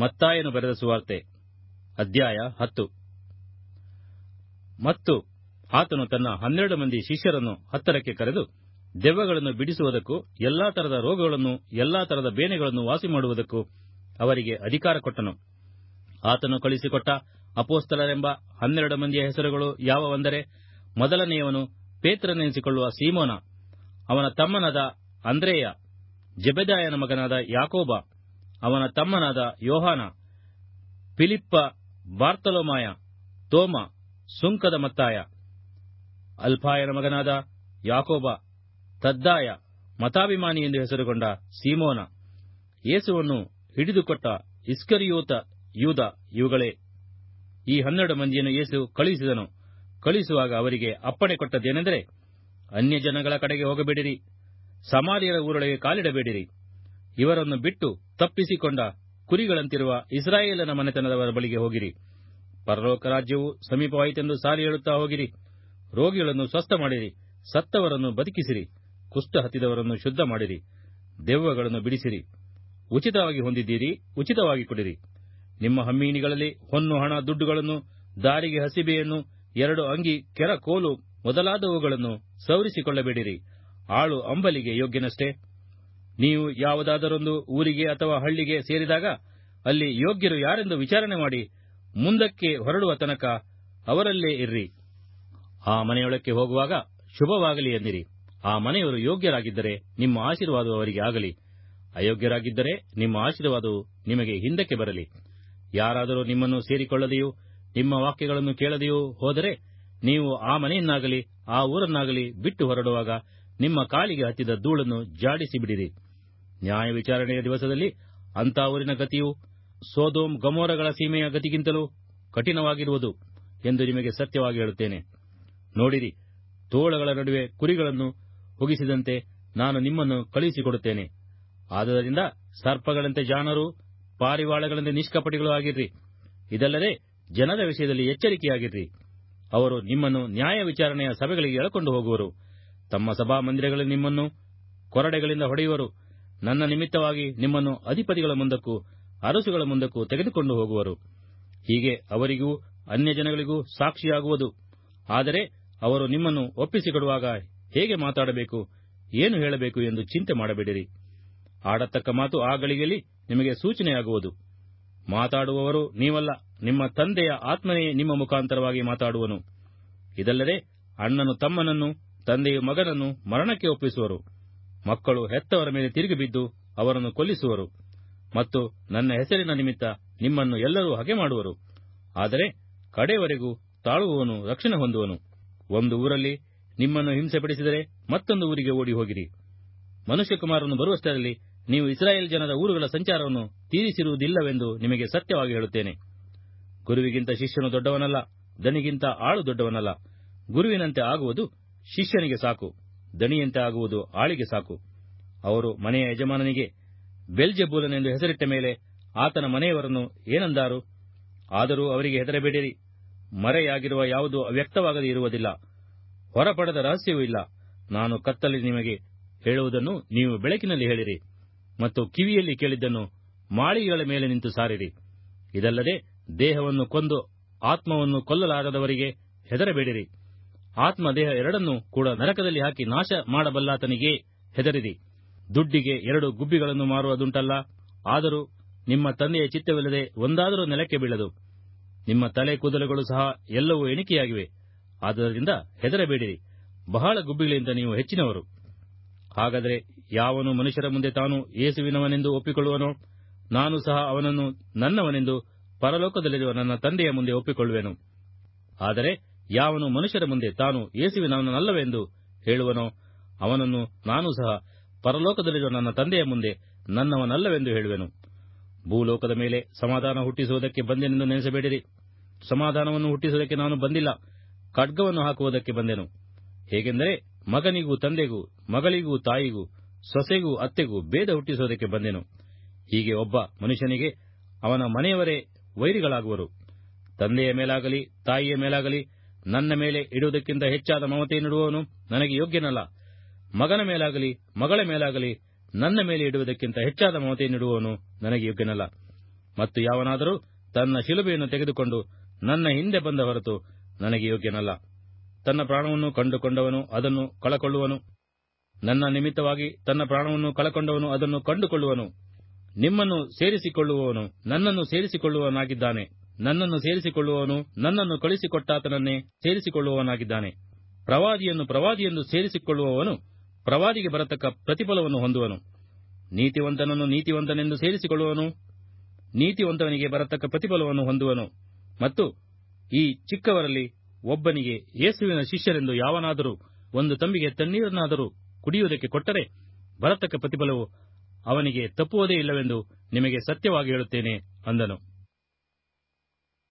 ಮತ್ತಾಯನು ಬರೆದ ಸುವಾರ್ತೆ, ಅಧ್ಯಾಯ ಹತ್ತು. ಮತ್ತು ಆತನು ತನ್ನ ಹನ್ನೆರಡು ಮಂದಿ ಶಿಷ್ಯರನ್ನು ಹತ್ತರಕ್ಕೆ ಕರೆದು ದೆವ್ವಗಳನ್ನು ಬಿಡಿಸುವುದಕ್ಕೂ, ಎಲ್ಲಾ ತರದ ರೋಗಗಳನ್ನು, ಎಲ್ಲಾ ತರದ ಬೇನೆಗಳನ್ನು ವಾಸಿ ಮಾಡುವುದಕ್ಕೂ ಅವರಿಗೆ ಅಧಿಕಾರ ಕೊಟ್ಟನು. ಆತನು ಕಳಿಸಿಕೊಟ್ಟ ಅಪೋಸ್ತಲರೆಂಬ ಹನ್ನೆರಡು ಮಂದಿಯ ಹೆಸರುಗಳು ಯಾವವೆಂದರೆ, ಮೊದಲನೆಯವನು ಪೇತ್ರನೆನಿಸಿಕೊಳ್ಳುವ ಸೀಮೋನ, ಅವನ ತಮ್ಮನಾದ ಅಂದ್ರೇಯ, ಜಬೆದಾಯನ ಮಗನಾದ ಯಾಕೋಬ ಅವನ ತಮ್ಮನಾದ ಯೋಹಾನ, ಫಿಲಿಪ್ಪ, ಬಾರ್ತಲೋಮಾಯ, ತೋಮ, ಸುಂಕದ ಮತ್ತಾಯ ಅಲ್ಪಾಯನ ಮಗನಾದ ಯಾಕೋಬ, ತದ್ದಾಯ, ಮತಾಭಿಮಾನಿ ಎಂದು ಹೆಸರುಗೊಂಡ ಸೀಮೋನ, ಯೇಸುವನ್ನು ಹಿಡಿದುಕೊಟ್ಟ ಇಸ್ಕರಿಯೋತ ಯೂದ ಇವುಗಳೇ. ಈ ಹನ್ನೆರಡು ಮಂದಿಯನ್ನು ಯೇಸು ಕಳುಹಿಸಿದನು. ಕಳುಹಿಸುವಾಗ ಅವರಿಗೆ ಅಪ್ಪಣೆ ಕೊಟ್ಟದ್ದೇನೆಂದರೆ, ಅನ್ಯಜನಗಳ ಕಡೆಗೆ ಹೋಗಬೇಡಿರಿ ಸಮಾಧಿಯರ ಊರೊಳಗೆ ಕಾಲಿಡಬೇಡಿರಿ. ಇವರನ್ನು ಬಿಟ್ಟು ತಪ್ಪಿಸಿಕೊಂಡ ಕುರಿಗಳಂತಿರುವ ಇಸ್ರಾಯೇಲನ ಮನೆತನದವರ ಬಳಿಗೆ ಹೋಗಿರಿ. ಪರಲೋಕ ರಾಜ್ಯವು ಸಮೀಪವಾಯಿತೆಂದು ಸಾರಿ ಹೇಳುತ್ತಾ ಹೋಗಿರಿ. ರೋಗಿಗಳನ್ನು ಸ್ವಸ್ಥ ಮಾಡಿರಿ, ಸತ್ತವರನ್ನು ಬದುಕಿಸಿರಿ, ಕುಷ್ಠ ಹತ್ತಿದವರನ್ನು ಶುದ್ಧ ಮಾಡಿರಿ, ದೆವ್ವಗಳನ್ನು ಬಿಡಿಸಿರಿ. ಉಚಿತವಾಗಿ ಹೊಂದಿದ್ದೀರಿ, ಉಚಿತವಾಗಿ ಕೊಡಿರಿ. ನಿಮ್ಮ ಹಮ್ಮೀನಿಗಳಲ್ಲಿ ಹೊನ್ನು ಹಣ ದುಡ್ಡುಗಳನ್ನು, ದಾರಿಗೆ ಹಸಿಬೆಯನ್ನು ಎರಡು ಅಂಗಿ, ಕೆರ ಕೋಲು ಮೊದಲಾದವುಗಳನ್ನು ಸವರಿಸಿಕೊಳ್ಳಬೇಡಿರಿ ಆಳು ಅಂಬಲಿಗೆ ಯೋಗ್ಯನಷ್ಟೇ. ನೀವು ಯಾವುದಾದರೊಂದು ಊರಿಗೆ ಅಥವಾ ಹಳ್ಳಿಗೆ ಸೇರಿದಾಗ ಅಲ್ಲಿ ಯೋಗ್ಯರು ಯಾರೆಂದು ವಿಚಾರಣೆ ಮಾಡಿ ಮುಂದಕ್ಕೆ ಹೊರಡುವ ತನಕ ಅವರಲ್ಲೇ ಇರ್ರಿ. ಆ ಮನೆಯೊಳಕ್ಕೆ ಹೋಗುವಾಗ ಶುಭವಾಗಲಿ ಎಂದಿರಿ. ಆ ಮನೆಯವರು ಯೋಗ್ಯರಾಗಿದ್ದರೆ ನಿಮ್ಮ ಆಶೀರ್ವಾದವು ಅವರಿಗೆ ಆಗಲಿ. ಅಯೋಗ್ಯರಾಗಿದ್ದರೆ ನಿಮ್ಮ ಆಶೀರ್ವಾದವು ನಿಮಗೆ ಹಿಂದಕ್ಕೆ ಬರಲಿ. ಯಾರಾದರೂ ನಿಮ್ಮನ್ನು ಸೇರಿಕೊಳ್ಳದೆಯೂ, ನಿಮ್ಮ ವಾಕ್ಯಗಳನ್ನು ಕೇಳದೆಯೂ ಹೋದರೆ ನೀವು ಆ ಮನೆಯನ್ನಾಗಲಿ, ಆ ಊರನ್ನಾಗಲಿ ಬಿಟ್ಟು ಹೊರಡುವಾಗ ನಿಮ್ಮ ಕಾಲಿಗೆ ಹತ್ತಿದ ಧೂಳನ್ನು ಜಾಡಿಸಿ ಬಿಡಿರಿ ನ್ಯಾಯ ವಿಚಾರಣೆಯ ದಿವಸದಲ್ಲಿ ಅಂಥ ಊರಿನ ಗತಿಯು ಸೋದೋಮ್ ಗಮೋರಗಳ ಸೀಮೆಯ ಗತಿಗಿಂತಲೂ ಕಠಿಣವಾಗಿರುವುದು ಎಂದು ನಿಮಗೆ ಸತ್ಯವಾಗಿ ಹೇಳುತ್ತೇನೆ. ನೋಡಿರಿ, ತೋಳಗಳ ನಡುವೆ ಕುರಿಗಳನ್ನು ಹುಗಿಸಿದಂತೆ ನಾನು ನಿಮ್ಮನ್ನು ಕಳುಹಿಸಿಕೊಡುತ್ತೇನೆ. ಆದುದರಿಂದ ಸರ್ಪಗಳಂತೆ ಜಾಣರು, ಪಾರಿವಾಳಗಳಂತೆ ನಿಷ್ಕಪಟಿಗಳು ಆಗಿರ್ರಿ. ಇದಲ್ಲದೆ ಜನರ ವಿಷಯದಲ್ಲಿ ಎಚ್ಚರಿಕೆಯಾಗಿರ್ರಿ. ಅವರು ನಿಮ್ಮನ್ನು ನ್ಯಾಯ ವಿಚಾರಣೆಯ ಸಭೆಗಳಿಗೆ ಎಳಕೊಂಡು ಹೋಗುವರು. ತಮ್ಮ ಸಭಾ ಮಂದಿರಗಳಲ್ಲಿ ನಿಮ್ಮನ್ನು ಕೊರಡೆಗಳಿಂದ ಹೊಡೆಯುವರು. ನನ್ನ ನಿಮಿತ್ತವಾಗಿ ನಿಮ್ಮನ್ನು ಅಧಿಪತಿಗಳ ಮುಂದಕ್ಕೂ, ಅರಸುಗಳ ಮುಂದಕ್ಕೂ ತೆಗೆದುಕೊಂಡು ಹೋಗುವರು. ಹೀಗೆ ಅವರಿಗೂ ಅನ್ಯ ಜನಗಳಿಗೂ ಸಾಕ್ಷಿಯಾಗುವುದು. ಆದರೆ ಅವರು ನಿಮ್ಮನ್ನು ಒಪ್ಪಿಸಿಕೊಡುವಾಗ ಹೇಗೆ ಮಾತಾಡಬೇಕು, ಏನು ಹೇಳಬೇಕು ಎಂದು ಚಿಂತೆ ಮಾಡಬೇಡಿರಿ. ಆಡತಕ್ಕ ಮಾತು ಆ ಗಳಿಗೆಯಲ್ಲಿ ನಿಮಗೆ ಸೂಚನೆಯಾಗುವುದು. ಮಾತಾಡುವವರು ನೀವಲ್ಲ, ನಿಮ್ಮ ತಂದೆಯ ಆತ್ಮನೇ ನಿಮ್ಮ ಮುಖಾಂತರವಾಗಿ ಮಾತಾಡುವನು. ಇದಲ್ಲದೆ ಅಣ್ಣನು ತಮ್ಮನನ್ನು, ತಂದೆಯು ಮಗನನ್ನು ಮರಣಕ್ಕೆ ಒಪ್ಪಿಸುವರು. ಮಕ್ಕಳು ಹೆತ್ತವರ ಮೇಲೆ ತಿರುಗಿ ಬಿದ್ದು ಅವರನ್ನು ಕೊಲ್ಲಿಸುವರು. ಮತ್ತು ನನ್ನ ಹೆಸರಿನ ನಿಮಿತ್ತ ನಿಮ್ಮನ್ನು ಎಲ್ಲರೂ ಹಗೆ ಮಾಡುವರು. ಆದರೆ ಕಡೆಯವರೆಗೂ ತಾಳುವವನು ರಕ್ಷಣೆ ಹೊಂದುವನು. ಒಂದು ಊರಲ್ಲಿ ನಿಮ್ಮನ್ನು ಹಿಂಸೆಪಡಿಸಿದರೆ ಮತ್ತೊಂದು ಊರಿಗೆ ಓಡಿ ಹೋಗಿರಿ. ಮನುಷ್ಯಕುಮಾರನು ಬರುವಷ್ಟರಲ್ಲಿ ನೀವು ಇಸ್ರಾಯೇಲ್ ಜನರ ಊರುಗಳ ಸಂಚಾರವನ್ನು ತೀರಿಸಿರುವುದಿಲ್ಲವೆಂದು ನಿಮಗೆ ಸತ್ಯವಾಗಿ ಹೇಳುತ್ತೇನೆ. ಗುರುವಿಗಿಂತ ಶಿಷ್ಯನು ದೊಡ್ಡವನಲ್ಲ ದನಿಗಿಂತ ಆಳು ದೊಡ್ಡವನಲ್ಲ. ಗುರುವಿನಂತೆ ಆಗುವುದು ಶಿಷ್ಯನಿಗೆ ಸಾಕು. ದಣಿಯಂತೆ ಆಗುವುದು ಆಳಿಗೆ ಸಾಕು. ಅವರು ಮನೆಯ ಯಜಮಾನನಿಗೆ, ಬೆಲ್ಜೆಬೂಲನೆಂದು ಹೆಸರಿಟ್ಟ ಮೇಲೆ ಆತನ ಮನೆಯವರನ್ನು ಏನಂದಾರು? ಆದರೂ ಅವರಿಗೆ ಹೆದರಬೇಡಿರಿ. ಮರೆಯಾಗಿರುವ ಯಾವುದು ಅವ್ಯಕ್ತವಾಗದೆ ಇರುವುದಿಲ್ಲ. ಹೊರಪಡದ ರಹಸ್ಯವೂ ಇಲ್ಲ. ನಾನು ಕತ್ತಲ್ಲಿ ನಿಮಗೆ ಹೇಳುವುದನ್ನು ನೀವು ಬೆಳಕಿನಲ್ಲಿ ಹೇಳಿರಿ. ಮತ್ತು ಕಿವಿಯಲ್ಲಿ ಕೇಳಿದ್ದನ್ನು ಮಾಳಿಗೆಗಳ ಮೇಲೆ ನಿಂತು ಸಾರಿರಿ. ಇದಲ್ಲದೆ ದೇಹವನ್ನು ಕೊಂದು ಆತ್ಮವನ್ನು ಕೊಲ್ಲಲಾರದವರಿಗೆ ಹೆದರಬೇಡಿರಿ. ಆತ್ಮ ದೇಹ ಎರಡನ್ನೂ ಕೂಡ ನರಕದಲ್ಲಿ ಹಾಕಿ ನಾಶ ಮಾಡಬಲ್ಲಾತನಿಗೆ ಹೆದರಿದಿ ದುಡ್ಡಿಗೆ ಎರಡು ಗುಬ್ಬಿಗಳನ್ನು ಮಾರುವುದುಂಟಲ್ಲ, ಆದರೂ ನಿಮ್ಮ ತಂದೆಯ ಚಿತ್ತವಿಲ್ಲದೆ ಒಂದಾದರೂ ನೆಲಕ್ಕೆ ಬೀಳದು. ನಿಮ್ಮ ತಲೆ ಕೂದಲುಗಳು ಸಹ ಎಲ್ಲವೂ ಎಣಿಕೆಯಾಗಿವೆ, ಆದ್ದರಿಂದ ಹೆದರಬೇಡಿರಿ. ಬಹಳ ಗುಬ್ಬಿಗಳಿಂದ ನೀವು ಹೆಚ್ಚಿನವರು. ಹಾಗಾದರೆ ಯಾವನು ಮನುಷ್ಯರ ಮುಂದೆ ತಾನು ಯೇಸುವಿನವನೆಂದು ಒಪ್ಪಿಕೊಳ್ಳುವನೋ? ನಾನು ಸಹ ಅವನನ್ನು ನನ್ನವನೆಂದು ಪರಲೋಕದಲ್ಲಿರುವ ನನ್ನ ತಂದೆಯ ಮುಂದೆ ಒಪ್ಪಿಕೊಳ್ಳುವೆನು. ಆದರೆ ಯಾವನು ಮನುಷ್ಯರ ಮುಂದೆ ತಾನು ಯೇಸುವಿನವನಲ್ಲವೆಂದು ಹೇಳುವನೋ, ಅವನನ್ನು ನಾನು ಸಹ ಪರಲೋಕದಲ್ಲಿರುವ ನನ್ನ ತಂದೆಯ ಮುಂದೆ ನನ್ನವನಲ್ಲವೆಂದು ಹೇಳುವೆನು. ಭೂಲೋಕದ ಮೇಲೆ ಸಮಾಧಾನ ಹುಟ್ಟಿಸುವುದಕ್ಕೆ ಬಂದೆನೆಂದು ನೆನೆಸಬೇಡಿರಿ. ಸಮಾಧಾನವನ್ನು ಹುಟ್ಟಿಸುವುದಕ್ಕೆ ನಾನು ಬಂದಿಲ್ಲ, ಖಡ್ಗವನ್ನು ಹಾಕುವುದಕ್ಕೆ ಬಂದೆನು. ಹೇಗೆಂದರೆ ಮಗನಿಗೂ ತಂದೆಗೂ, ಮಗಳಿಗೂ ತಾಯಿಗೂ, ಸೊಸೆಗೂ ಅತ್ತೆಗೂ ಭೇದ ಹುಟ್ಟಿಸುವುದಕ್ಕೆ ಬಂದೆನು. ಹೀಗೆ ಒಬ್ಬ ಮನುಷ್ಯನಿಗೆ ಅವನ ಮನೆಯವರೇ ವೈರಿಗಳಾಗುವರು. ತಂದೆಯ ಮೇಲಾಗಲಿ, ತಾಯಿಯ ಮೇಲಾಗಲಿ ನನ್ನ ಮೇಲೆ ಇಡುವುದಕ್ಕಿಂತ ಹೆಚ್ಚಾದ ಮಮತೆಯನ್ನಿಡುವವನು ನನಗೆ ಯೋಗ್ಯನಲ್ಲ. ಮಗನ ಮೇಲಾಗಲಿ, ಮಗಳ ಮೇಲಾಗಲಿ ನನ್ನ ಮೇಲೆ ಇಡುವುದಕ್ಕಿಂತ ಹೆಚ್ಚಾದ ಮಮತೆಯನ್ನಿಡುವವನು ನನಗೆ ಯೋಗ್ಯನಲ್ಲ. ಮತ್ತು ಯಾವನಾದರೂ ತನ್ನ ಶಿಲುಬೆಯನ್ನು ತೆಗೆದುಕೊಂಡು ನನ್ನ ಹಿಂದೆ ಬಂದ ಹೊರತು ನನಗೆ ಯೋಗ್ಯನಲ್ಲ. ತನ್ನ ಪ್ರಾಣವನ್ನು ಕಂಡುಕೊಂಡವನು ಅದನ್ನು ಕಳಕೊಳ್ಳುವನು. ನನ್ನ ನಿಮಿತ್ತವಾಗಿ ತನ್ನ ಪ್ರಾಣವನ್ನು ಕಳಕೊಂಡವನು ಅದನ್ನು ಕಂಡುಕೊಳ್ಳುವನು. ನಿಮ್ಮನ್ನು ಸೇರಿಸಿಕೊಳ್ಳುವವನು ನನ್ನನ್ನು ಸೇರಿಸಿಕೊಳ್ಳುವವನಾಗಿದ್ದಾನೆ. ನನ್ನನ್ನು ಸೇರಿಸಿಕೊಳ್ಳುವವನು ನನ್ನನ್ನು ಕಳಿಸಿಕೊಟ್ಟಾತನನ್ನೇ ಸೇರಿಸಿಕೊಳ್ಳುವವನಾಗಿದ್ದಾನೆ. ಪ್ರವಾದಿಯನ್ನು ಪ್ರವಾದಿಯೆಂದು ಸೇರಿಸಿಕೊಳ್ಳುವವನು ಪ್ರವಾದಿಗೆ ಬರತಕ್ಕ ಪ್ರತಿಫಲವನ್ನು ಹೊಂದುವನು. ನೀತಿವಂತನನ್ನು ನೀತಿವಂತನೆಂದು ಸೇರಿಸಿಕೊಳ್ಳುವವನು ನೀತಿವಂತನಿಗೆ ಬರತಕ್ಕ ಪ್ರತಿಫಲವನ್ನು ಹೊಂದುವನು. ಮತ್ತು ಈ ಚಿಕ್ಕವರಲ್ಲಿ ಒಬ್ಬನಿಗೆ ಯೇಸುವಿನ ಶಿಷ್ಯರೆಂದು ಯಾವನಾದರೂ ಒಂದು ತಂಬಿಗೆ ತಣ್ಣೀರನ್ನಾದರೂ ಕುಡಿಯುವುದಕ್ಕೆ ಕೊಟ್ಟರೆ ಬರತಕ್ಕ ಪ್ರತಿಫಲವು ಅವನಿಗೆ ತಪ್ಪುವುದೇ ಇಲ್ಲವೆಂದು ನಿಮಗೆ ಸತ್ಯವಾಗಿ ಹೇಳುತ್ತೇನೆ ಅಂದನು.